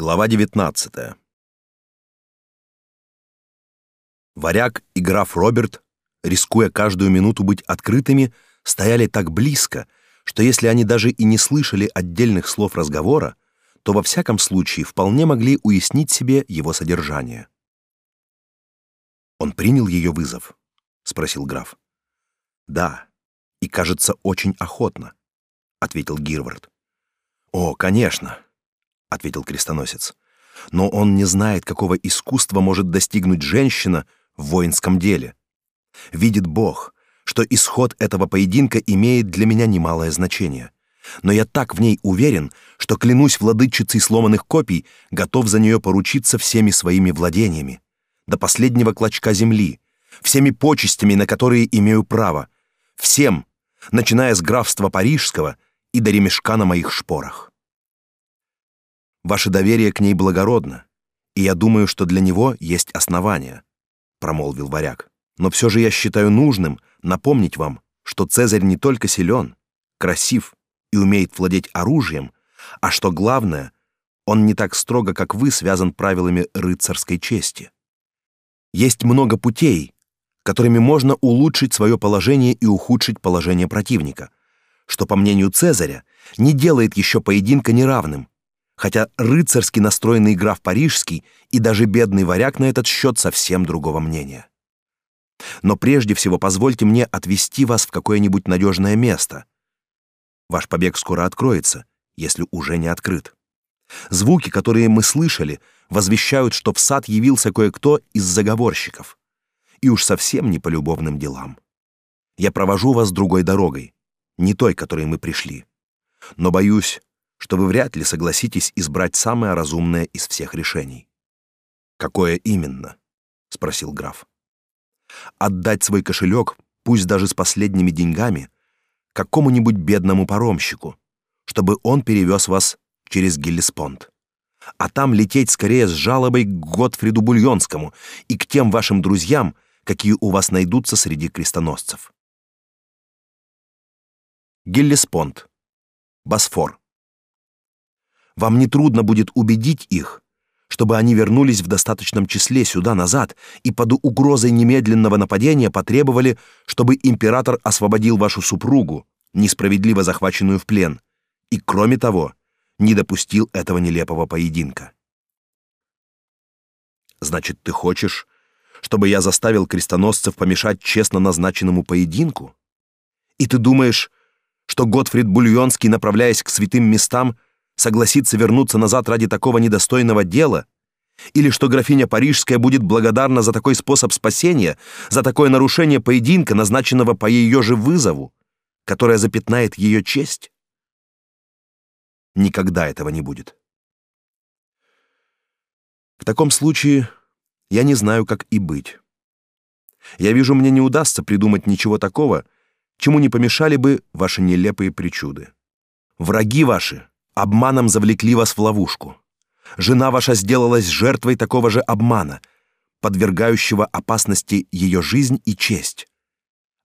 Глава 19. Варяг и граф Роберт, рискуя каждую минуту быть открытыми, стояли так близко, что если они даже и не слышали отдельных слов разговора, то во всяком случае вполне могли уяснить себе его содержание. Он принял ее вызов, спросил граф. Да, и кажется очень охотно, ответил Гирвард. О, конечно, ответил крестоносец. Но он не знает, какого искусства может достигнуть женщина в воинском деле. Видит Бог, что исход этого поединка имеет для меня немалое значение. Но я так в ней уверен, что клянусь владычицей сломанных копий, готов за нее поручиться всеми своими владениями, до последнего клочка земли, всеми почестями, на которые имею право, всем, начиная с графства Парижского и до ремешка на моих шпорах. Ваше доверие к ней благородно, и я думаю, что для него есть основания, промолвил варяг. Но все же я считаю нужным напомнить вам, что Цезарь не только силен, красив и умеет владеть оружием, а что главное, он не так строго, как вы, связан правилами рыцарской чести. Есть много путей, которыми можно улучшить свое положение и ухудшить положение противника, что, по мнению Цезаря, не делает еще поединка неравным, хотя рыцарски настроенный граф Парижский и даже бедный варяг на этот счет совсем другого мнения. Но прежде всего позвольте мне отвести вас в какое-нибудь надежное место. Ваш побег скоро откроется, если уже не открыт. Звуки, которые мы слышали, возвещают, что в сад явился кое-кто из заговорщиков. И уж совсем не по любовным делам. Я провожу вас другой дорогой, не той, которой мы пришли. Но боюсь, что вы вряд ли согласитесь избрать самое разумное из всех решений. Какое именно? спросил граф. Отдать свой кошелек, пусть даже с последними деньгами, какому-нибудь бедному паромщику, чтобы он перевез вас через Геллеспонд. А там лететь скорее с жалобой к Готфриду Бульонскому и к тем вашим друзьям, какие у вас найдутся среди крестоносцев. Геллеспонд. Босфор. Вам не трудно будет убедить их, чтобы они вернулись в достаточном числе сюда назад и под угрозой немедленного нападения потребовали, чтобы император освободил вашу супругу, несправедливо захваченную в плен, и кроме того, не допустил этого нелепого поединка. Значит, ты хочешь, чтобы я заставил крестоносцев помешать честно назначенному поединку? И ты думаешь, что Готфрид Бульонский, направляясь к святым местам, согласится вернуться назад ради такого недостойного дела? Или что графиня Парижская будет благодарна за такой способ спасения, за такое нарушение поединка, назначенного по ее же вызову, которое запятнает ее честь? Никогда этого не будет. В таком случае я не знаю, как и быть. Я вижу, мне не удастся придумать ничего такого, чему не помешали бы ваши нелепые причуды. Враги ваши Обманом завлекли вас в ловушку. Жена ваша сделалась жертвой такого же обмана, подвергающего опасности ее жизнь и честь.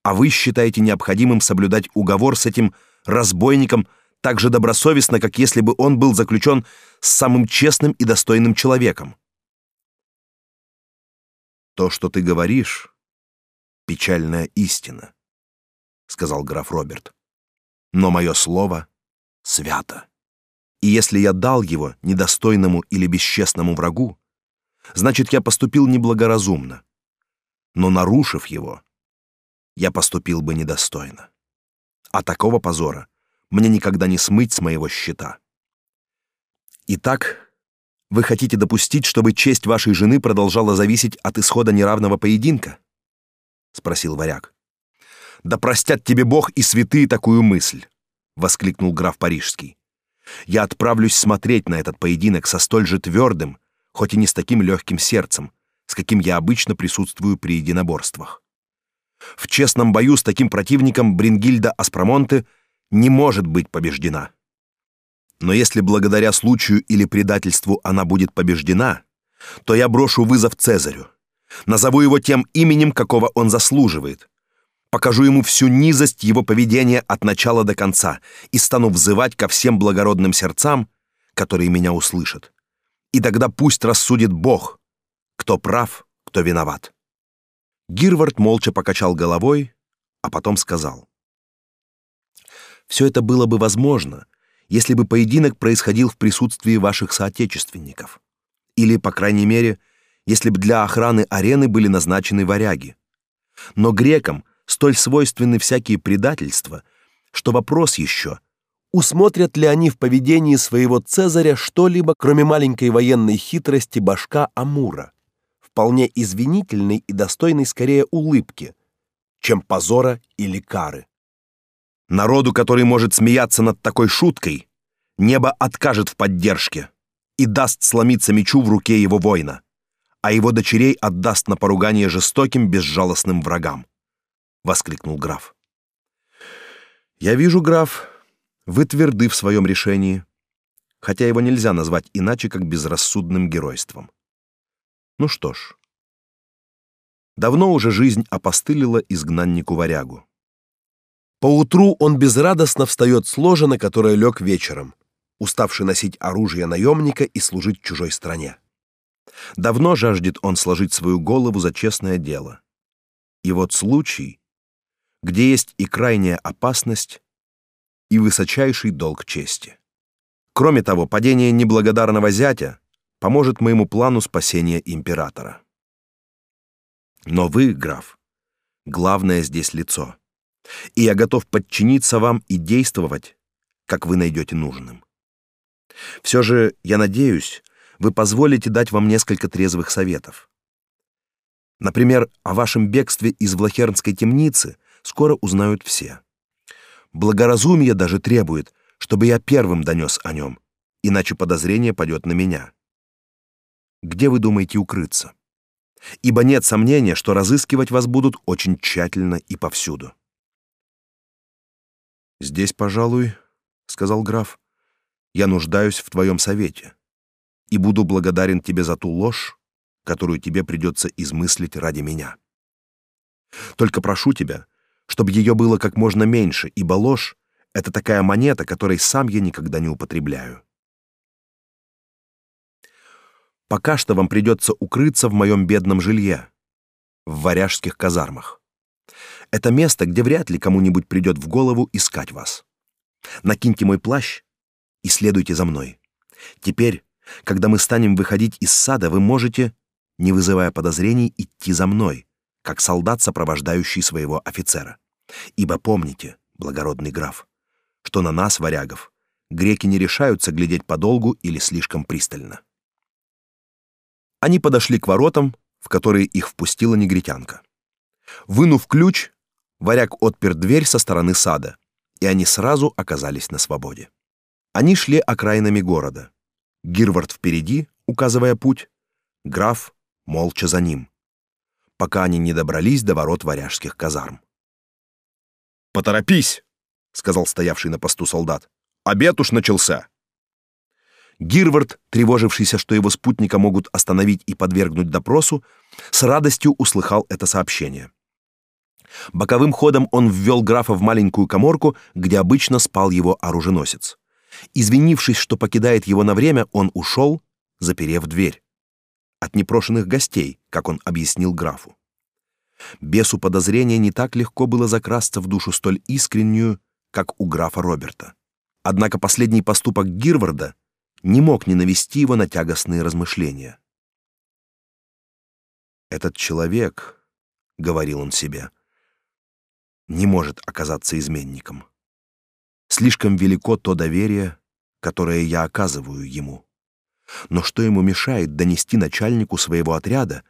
А вы считаете необходимым соблюдать уговор с этим разбойником так же добросовестно, как если бы он был заключен с самым честным и достойным человеком. То, что ты говоришь, печальная истина, сказал граф Роберт. Но мое слово свято. И если я дал его недостойному или бесчестному врагу, значит, я поступил неблагоразумно. Но нарушив его, я поступил бы недостойно. А такого позора мне никогда не смыть с моего счета. Итак, вы хотите допустить, чтобы честь вашей жены продолжала зависеть от исхода неравного поединка? спросил варяг. Да простят тебе Бог и святые такую мысль, воскликнул граф Парижский. Я отправлюсь смотреть на этот поединок со столь же твердым, хоть и не с таким легким сердцем, с каким я обычно присутствую при единоборствах. В честном бою с таким противником Брингильда Аспромонте не может быть побеждена. Но если благодаря случаю или предательству она будет побеждена, то я брошу вызов Цезарю. Назову его тем именем, какого он заслуживает, покажу ему всю низость его поведения от начала до конца и стану взывать ко всем благородным сердцам, которые меня услышат. И тогда пусть рассудит Бог, кто прав, кто виноват. Гирвард молча покачал головой, а потом сказал: Все это было бы возможно, если бы поединок происходил в присутствии ваших соотечественников, или, по крайней мере, если бы для охраны арены были назначены варяги. Но грекам столь свойственны всякие предательства, что вопрос еще, усмотрят ли они в поведении своего Цезаря что-либо, кроме маленькой военной хитрости башка Амура, вполне извинительной и достойной скорее улыбки, чем позора или кары. Народу, который может смеяться над такой шуткой, небо откажет в поддержке и даст сломиться мечу в руке его воина, а его дочерей отдаст на поругание жестоким, безжалостным врагам, воскликнул граф. Я вижу, граф, вы тверды в своем решении, хотя его нельзя назвать иначе, как безрассудным геройством. Ну что ж, давно уже жизнь опостылила изгнаннику-варягу. Поутру он безрадостно встает с ложа, на которое лег вечером, уставший носить оружие наемника и служить чужой стране. Давно жаждет он сложить свою голову за честное дело. И вот случай, где есть и крайняя опасность, и высочайший долг чести. Кроме того, падение неблагодарного зятя поможет моему плану спасения императора. Но вы, граф, главное здесь лицо. И я готов подчиниться вам и действовать, как вы найдете нужным. Все же, я надеюсь, вы позволите дать вам несколько трезвых советов. Например, о вашем бегстве из Влахернской темницы скоро узнают все. Благоразумие даже требует, чтобы я первым донес о нем, иначе подозрение падет на меня. Где вы думаете укрыться? Ибо нет сомнения, что разыскивать вас будут очень тщательно и повсюду. Здесь, пожалуй, сказал граф, я нуждаюсь в твоем совете и буду благодарен тебе за ту ложь, которую тебе придется измыслить ради меня. Только прошу тебя, чтобы ее было как можно меньше, ибо ложь — это такая монета, которой сам я никогда не употребляю. Пока что вам придется укрыться в моем бедном жилье, в варяжских казармах. Это место, где вряд ли кому-нибудь придет в голову искать вас. Накиньте мой плащ и следуйте за мной. Теперь, когда мы станем выходить из сада, вы можете, не вызывая подозрений, идти за мной, как солдат, сопровождающий своего офицера. Ибо помните, благородный граф, что на нас, варягов, греки не решаются глядеть подолгу или слишком пристально. Они подошли к воротам, в которые их впустила негритянка. Вынув ключ, варяг отпер дверь со стороны сада, и они сразу оказались на свободе. Они шли окраинами города. Гирвард впереди, указывая путь, граф молча за ним, пока они не добрались до ворот варяжских казарм. «Поторопись!» — сказал стоявший на посту солдат. «Обед уж начался!» Гирвард, тревожившийся, что его спутника могут остановить и подвергнуть допросу, с радостью услыхал это сообщение. Боковым ходом он ввел графа в маленькую каморку, где обычно спал его оруженосец. Извинившись, что покидает его на время, он ушел, заперев дверь. От непрошенных гостей, как он объяснил графу. Бесу подозрения не так легко было закрасться в душу столь искреннюю, как у графа Роберта. Однако последний поступок Гирварда не мог не навести его на тягостные размышления. «Этот человек», — говорил он себе, — «не может оказаться изменником». Слишком велико то доверие, которое я оказываю ему. Но что ему мешает донести начальнику своего отряда,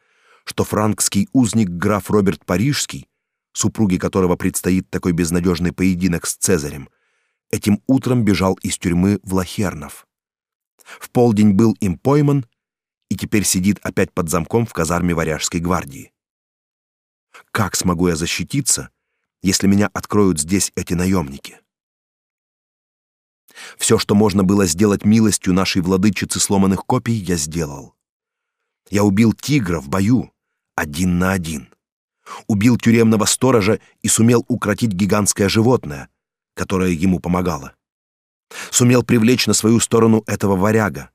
что франкский узник граф Роберт Парижский, супруге которого предстоит такой безнадежный поединок с Цезарем, этим утром бежал из тюрьмы в Лахернов. В полдень был им пойман и теперь сидит опять под замком в казарме Варяжской гвардии. Как смогу я защититься, если меня откроют здесь эти наемники? Все, что можно было сделать милостью нашей владычицы сломанных копий, я сделал. Я убил тигра в бою, один на один. Убил тюремного сторожа и сумел укротить гигантское животное, которое ему помогало. Сумел привлечь на свою сторону этого варяга,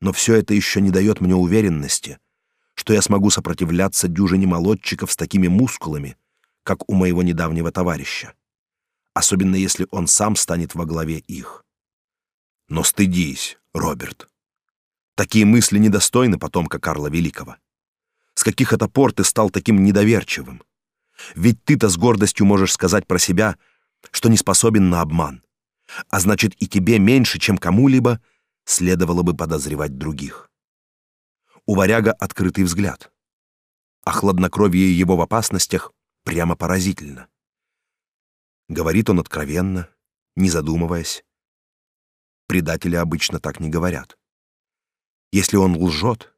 Но все это еще не дает мне уверенности, что я смогу сопротивляться дюжине молодчиков с такими мускулами, как у моего недавнего товарища, особенно если он сам станет во главе их. Но стыдись, Роберт. Такие мысли недостойны потомка Карла Великого. С каких это пор ты стал таким недоверчивым? Ведь ты-то с гордостью можешь сказать про себя, что не способен на обман. А значит, и тебе меньше, чем кому-либо, следовало бы подозревать других. У варяга открытый взгляд. А хладнокровие его в опасностях прямо поразительно. Говорит он откровенно, не задумываясь. Предатели обычно так не говорят. Если он лжет,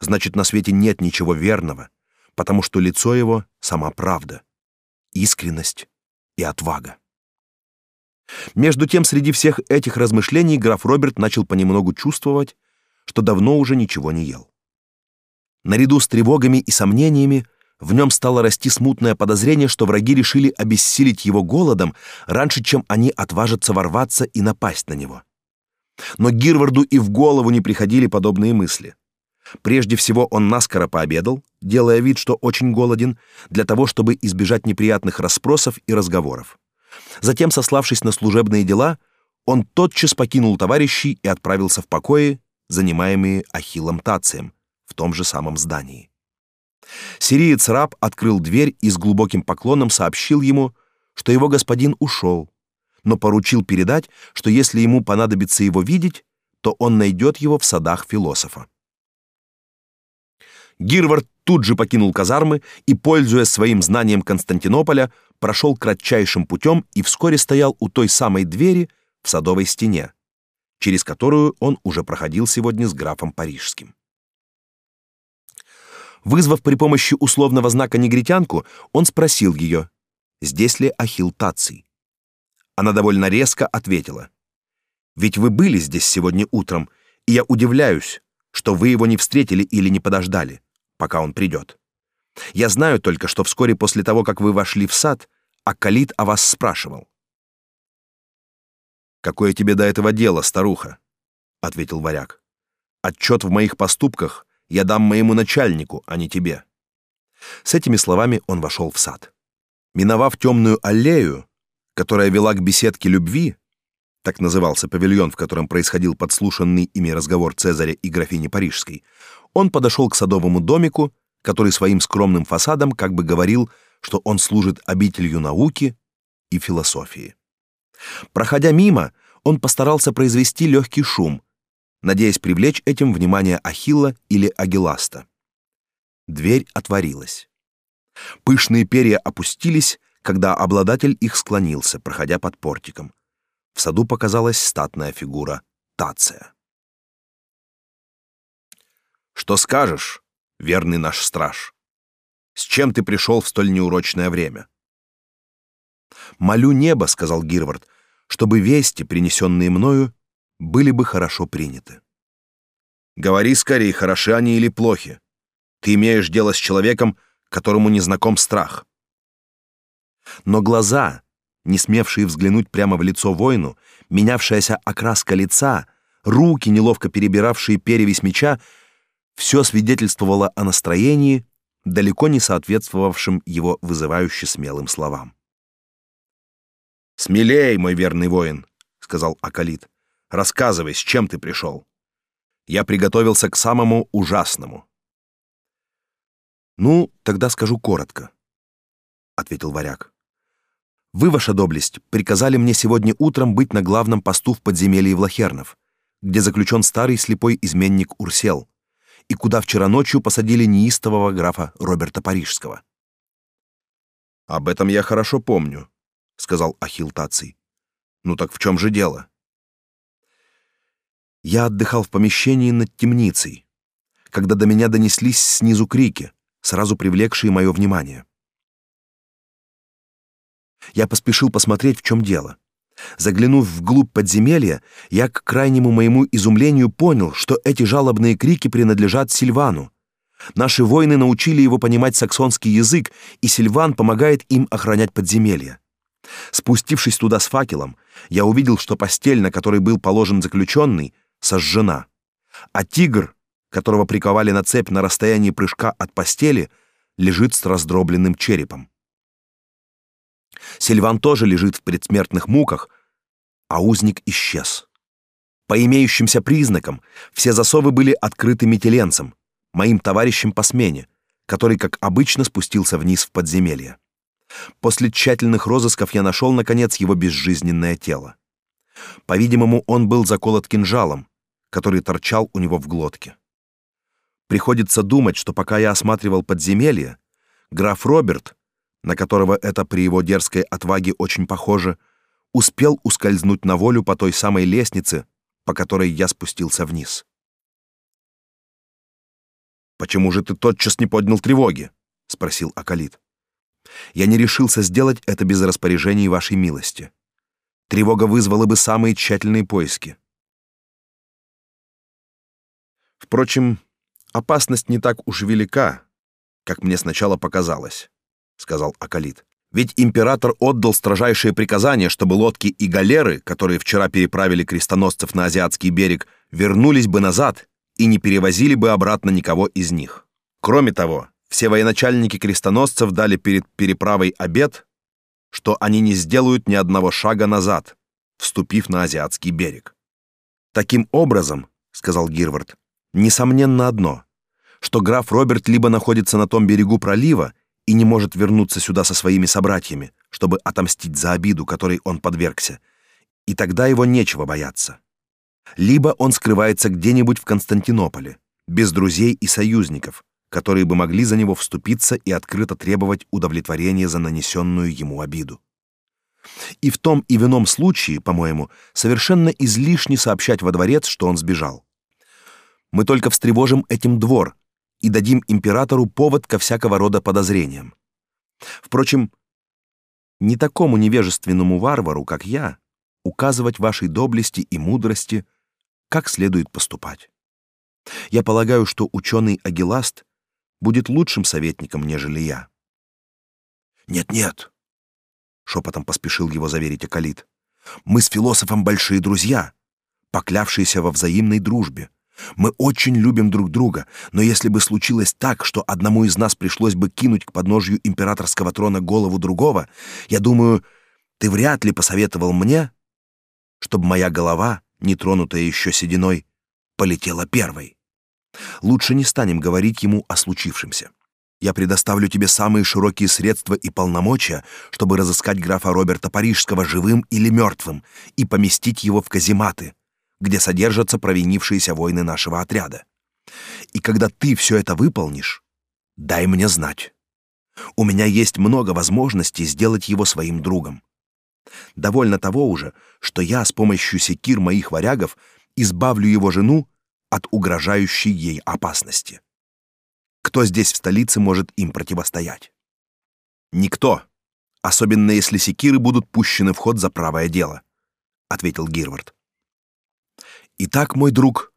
значит, на свете нет ничего верного, потому что лицо его — сама правда, искренность и отвага. Между тем, среди всех этих размышлений граф Роберт начал понемногу чувствовать, что давно уже ничего не ел. Наряду с тревогами и сомнениями в нем стало расти смутное подозрение, что враги решили обессилить его голодом раньше, чем они отважатся ворваться и напасть на него. Но Гирварду и в голову не приходили подобные мысли. Прежде всего он наскоро пообедал, делая вид, что очень голоден, для того, чтобы избежать неприятных расспросов и разговоров. Затем, сославшись на служебные дела, он тотчас покинул товарищей и отправился в покои, занимаемые Ахиллом Тацием, в том же самом здании. Сириец-раб открыл дверь и с глубоким поклоном сообщил ему, что его господин ушел, но поручил передать, что если ему понадобится его видеть, то он найдет его в садах философа. Гирвард тут же покинул казармы и, пользуясь своим знанием Константинополя, прошел кратчайшим путем и вскоре стоял у той самой двери в садовой стене, через которую он уже проходил сегодня с графом Парижским. Вызвав при помощи условного знака негритянку, он спросил ее, здесь ли Ахилл Таций. Она довольно резко ответила: "Ведь вы были здесь сегодня утром, и я удивляюсь, что вы его не встретили или не подождали, пока он придет. Я знаю только, что вскоре после того, как вы вошли в сад, Акалит о вас спрашивал. Какое тебе до этого дело, старуха? ответил варяг. Отчет в моих поступках я дам моему начальнику, а не тебе. С этими словами он вошел в сад. Миновав темную аллею, которая вела к беседке любви, так назывался павильон, в котором происходил подслушанный ими разговор Цезаря и графини Парижской, он подошел к садовому домику, который своим скромным фасадом как бы говорил, что он служит обителью науки и философии. Проходя мимо, он постарался произвести легкий шум, надеясь привлечь этим внимание Ахилла или Агиласта. Дверь отворилась. Пышные перья опустились, когда обладатель их склонился, проходя под портиком. В саду показалась статная фигура Тация. Что скажешь, верный наш страж? С чем ты пришел в столь неурочное время? Молю небо, сказал Гирвард, чтобы вести, принесенные мною, были бы хорошо приняты. Говори скорее, хороши они или плохи. Ты имеешь дело с человеком, которому не знаком страх. Но глаза, не смевшие взглянуть прямо в лицо воину, менявшаяся окраска лица, руки, неловко перебиравшие перевязь меча, все свидетельствовало о настроении, далеко не соответствовавшем его вызывающе смелым словам. «Смелей, мой верный воин», — сказал Акалит. «Рассказывай, с чем ты пришел. Я приготовился к самому ужасному». «Ну, тогда скажу коротко», — ответил варяг. «Вы, ваша доблесть, приказали мне сегодня утром быть на главном посту в подземелье Влахернов, где заключен старый слепой изменник Урсел, и куда вчера ночью посадили неистового графа Роберта Парижского. Об этом я хорошо помню, сказал Ахилл Таций. Ну так в чем же дело? Я отдыхал в помещении над темницей, когда до меня донеслись снизу крики, сразу привлекшие мое внимание. Я поспешил посмотреть, в чем дело. Заглянув вглубь подземелья, я к крайнему моему изумлению понял, что эти жалобные крики принадлежат Сильвану. Наши воины научили его понимать саксонский язык, и Сильван помогает им охранять подземелья. Спустившись туда с факелом, я увидел, что постель, на которой был положен заключенный, сожжена. А тигр, которого приковали на цепь на расстоянии прыжка от постели, лежит с раздробленным черепом. Сильван тоже лежит в предсмертных муках, а узник исчез. По имеющимся признакам, все засовы были открыты метеленцем, моим товарищем по смене, который, как обычно, спустился вниз в подземелье. После тщательных розысков я нашел, наконец, его безжизненное тело. По-видимому, он был заколот кинжалом, который торчал у него в глотке. Приходится думать, что пока я осматривал подземелье, граф Роберт, на которого это при его дерзкой отваге очень похоже, успел ускользнуть на волю по той самой лестнице, по которой я спустился вниз. «Почему же ты тотчас не поднял тревоги?» — спросил Акалит. «Я не решился сделать это без распоряжений вашей милости. Тревога вызвала бы самые тщательные поиски. Впрочем, опасность не так уж велика, как мне сначала показалось, сказал Акалит. Ведь император отдал строжайшее приказание, чтобы лодки и галеры, которые вчера переправили крестоносцев на азиатский берег, вернулись бы назад и не перевозили бы обратно никого из них. Кроме того, все военачальники крестоносцев дали перед переправой обет, что они не сделают ни одного шага назад, вступив на азиатский берег. Таким образом, сказал Гирвард, несомненно одно, что граф Роберт либо находится на том берегу пролива, и не может вернуться сюда со своими собратьями, чтобы отомстить за обиду, которой он подвергся, и тогда его нечего бояться. Либо он скрывается где-нибудь в Константинополе, без друзей и союзников, которые бы могли за него вступиться и открыто требовать удовлетворения за нанесенную ему обиду. И в том и в ином случае, по-моему, совершенно излишне сообщать во дворец, что он сбежал. Мы только встревожим этим двор, и дадим императору повод ко всякого рода подозрениям. Впрочем, не такому невежественному варвару, как я, указывать вашей доблести и мудрости, как следует поступать. Я полагаю, что ученый Агиласт будет лучшим советником, нежели я. Нет-нет, шепотом поспешил его заверить Акалит. Мы с философом большие друзья, поклявшиеся во взаимной дружбе. Мы очень любим друг друга, но если бы случилось так, что одному из нас пришлось бы кинуть к подножью императорского трона голову другого, я думаю, ты вряд ли посоветовал мне, чтобы моя голова, не тронутая еще сединой, полетела первой. Лучше не станем говорить ему о случившемся. Я предоставлю тебе самые широкие средства и полномочия, чтобы разыскать графа Роберта Парижского живым или мертвым и поместить его в казематы, где содержатся провинившиеся воины нашего отряда. И когда ты все это выполнишь, дай мне знать. У меня есть много возможностей сделать его своим другом. Довольно того уже, что я с помощью секир моих варягов избавлю его жену от угрожающей ей опасности. Кто здесь в столице может им противостоять? Никто, особенно если секиры будут пущены в ход за правое дело, ответил Гирвард. Итак, мой друг,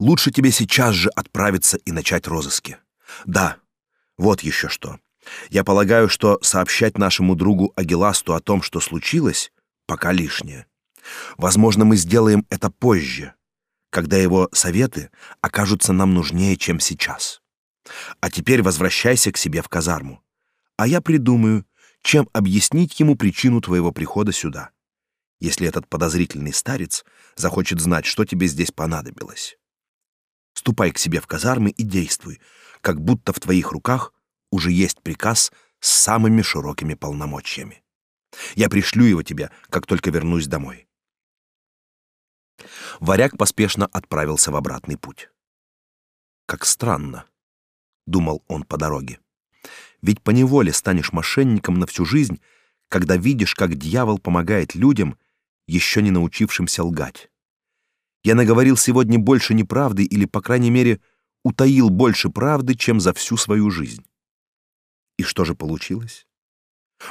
лучше тебе сейчас же отправиться и начать розыски. Да. Вот еще что. Я полагаю, что сообщать нашему другу Агиласту о том, что случилось, пока лишнее. Возможно, мы сделаем это позже, когда его советы окажутся нам нужнее, чем сейчас. А теперь возвращайся к себе в казарму. А я придумаю, чем объяснить ему причину твоего прихода сюда если этот подозрительный старец захочет знать, что тебе здесь понадобилось. Ступай к себе в казармы и действуй, как будто в твоих руках уже есть приказ с самыми широкими полномочиями. Я пришлю его тебе, как только вернусь домой. Варяг поспешно отправился в обратный путь. Как странно, думал он по дороге. Ведь по неволе станешь мошенником на всю жизнь, когда видишь, как дьявол помогает людям еще не научившимся лгать. Я наговорил сегодня больше неправды или, по крайней мере, утаил больше правды, чем за всю свою жизнь. И что же получилось?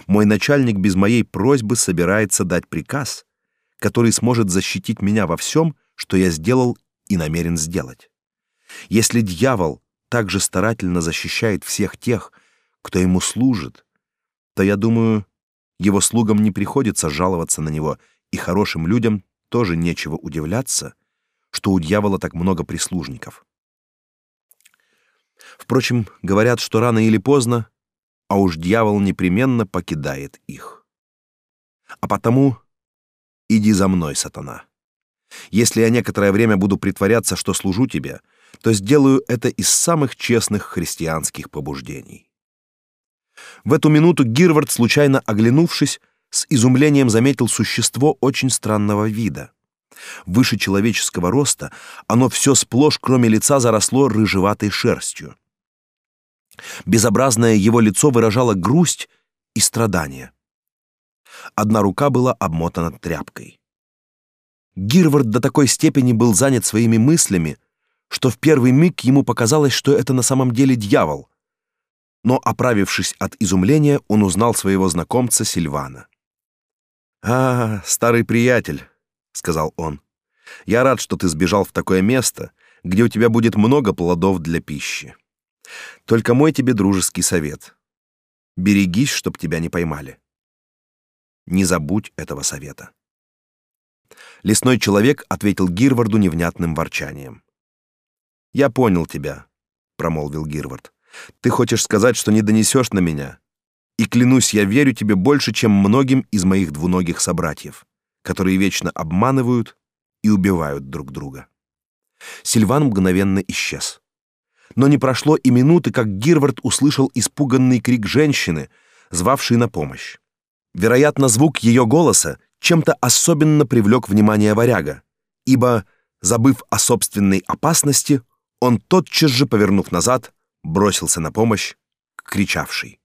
Мой начальник без моей просьбы собирается дать приказ, который сможет защитить меня во всем, что я сделал и намерен сделать. Если дьявол так же старательно защищает всех тех, кто ему служит, то, я думаю, его слугам не приходится жаловаться на него и хорошим людям тоже нечего удивляться, что у дьявола так много прислужников. Впрочем, говорят, что рано или поздно, а уж дьявол непременно покидает их. А потому иди за мной, сатана. Если я некоторое время буду притворяться, что служу тебе, то сделаю это из самых честных христианских побуждений. В эту минуту Гирвард, случайно оглянувшись, с изумлением заметил существо очень странного вида. Выше человеческого роста оно все сплошь, кроме лица, заросло рыжеватой шерстью. Безобразное его лицо выражало грусть и страдание. Одна рука была обмотана тряпкой. Гирвард до такой степени был занят своими мыслями, что в первый миг ему показалось, что это на самом деле дьявол. Но, оправившись от изумления, он узнал своего знакомца Сильвана. «А, старый приятель», — сказал он, — «я рад, что ты сбежал в такое место, где у тебя будет много плодов для пищи. Только мой тебе дружеский совет. Берегись, чтоб тебя не поймали. Не забудь этого совета». Лесной человек ответил Гирварду невнятным ворчанием. «Я понял тебя», — промолвил Гирвард. «Ты хочешь сказать, что не донесешь на меня? И клянусь, я верю тебе больше, чем многим из моих двуногих собратьев, которые вечно обманывают и убивают друг друга». Сильван мгновенно исчез. Но не прошло и минуты, как Гирвард услышал испуганный крик женщины, звавшей на помощь. Вероятно, звук ее голоса чем-то особенно привлек внимание варяга, ибо, забыв о собственной опасности, он тотчас же, повернув назад, бросился на помощь кричавшей.